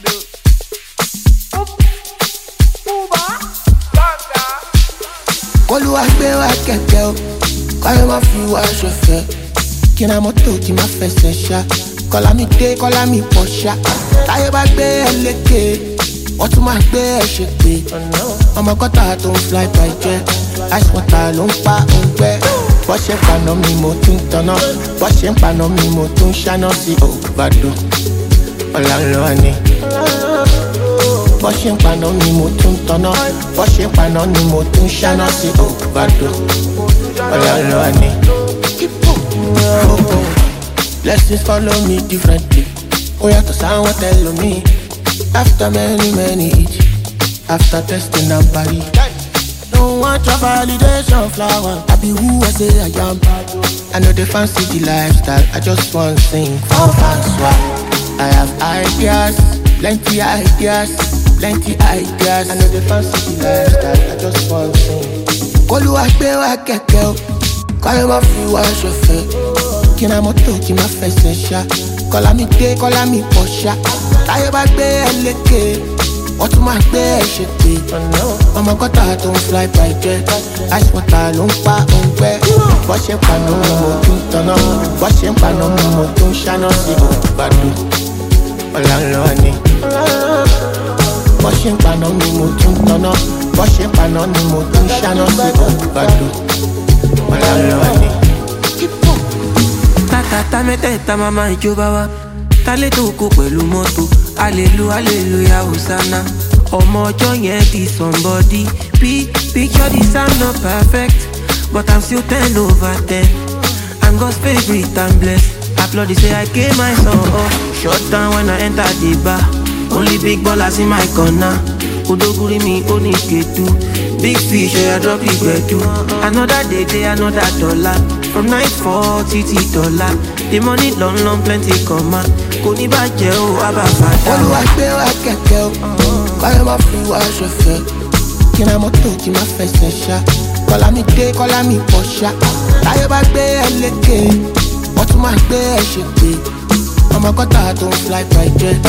ligado? kólúwa gbé wa kẹ̀kẹ́ o káyọ̀ má fi wá ṣọ̀fẹ́ kí na mọ́tò kí má fẹsẹ̀ ṣá kọ́lá mi dé kọ́lá mi pọ̀ ṣá táyé bá gbé ẹ lékè wọ́n tún máa gbé ẹ ṣe pé ọmọ kọ́tà tó ń fly by jẹ́ ice water ló ń pa òǹgbẹ́ bọ́ ṣe ń paná mi mo tún tanná bọ́ ṣe ń paná mi mo tún ṣáná sí òbàdó ọ̀là ńlọ ni bọ́ ṣe ń paná ni mo tún tanná bọ́ ṣe ń paná ni mo tún ṣáná sí òbàdó ọ̀làlọ́ ni. blessings follow me differently ó yàtọ̀ sáwọn tẹ̀lé mi after many many hits after testing and party. No want validation flower. I be who I say I am. I know they fancy the lifestyle. I just want to sing for fans. Ideas, plenty ideas, plenty ideas. I know they fancy the lifestyle. I just want to sing. Kólúwa gbé wa kẹ̀kẹ́ o, kọ́lé má fi wá ṣọ̀fẹ́. Kí na mọ́tò kí má fẹsẹ̀ ṣá. Kọ́lá mi dé, kọ́lá mi pọ̀ ṣá. Táyé bá gbé ẹ lékè, wọ́n tún máa gbé ẹ ṣe pé. Ọmọ gọ́tà tó ń fly by jet, ice water ló ń pa òǹgbẹ́. Bọ́ ṣe ń paná mo tún tanná, bọ́ ṣe ń paná mo tún ṣáná sí òbàdó. Ọ̀la ńlọ ni. Paná mi mo tún ń paná. Ni mo tún ṣáná. Sí ni. tátátá mẹ́tẹ̀ẹ̀ta ìjọba wa. Kó pẹ̀lú mọ́tò? Alelu aleluya hosanna. Ọmọ ọjọ́ yẹn di bí sound not perfect but i'm still ten over ten. I'm god's favourite and blessed applaud say i gave my son up shut down when i enter the bar. Only big ballers in my corner. Odoguri mi ní kedu big fish oya drop the gbedu another day day another dollar. From night four títí dọ́là the money long long plenty comma. Kò ní bàjẹ́ o àbàfàdà. Olúwa gbé wa kẹ̀kẹ́ o, kọ́lé má fi wá ṣọ̀fẹ́. Kí na mọ́tò kí má fẹsẹ̀ ṣá. Kọ́lá mi dé, kọ́lá mi pọ̀ ṣá. Táyé bá gbé ẹ lékè, wọ́n tún máa pé. Ọmọ gọ́tà tó ń fly by jet,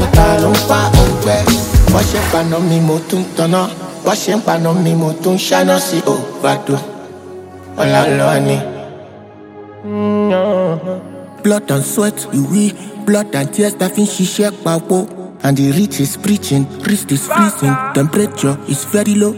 water ló ń pa òǹgbẹ́. Bọ́ ṣe ń paná mi mo tún tanná, bọ́ ṣe ń paná mi mo tún ṣáná sí òbàdó. Ọ̀la ńlọ ni. Blood and sweat, ìwí, blood and tears ta fi ń ṣiṣẹ́ papọ̀. And the rich is preaching, wrist is freezing, temperature is very low.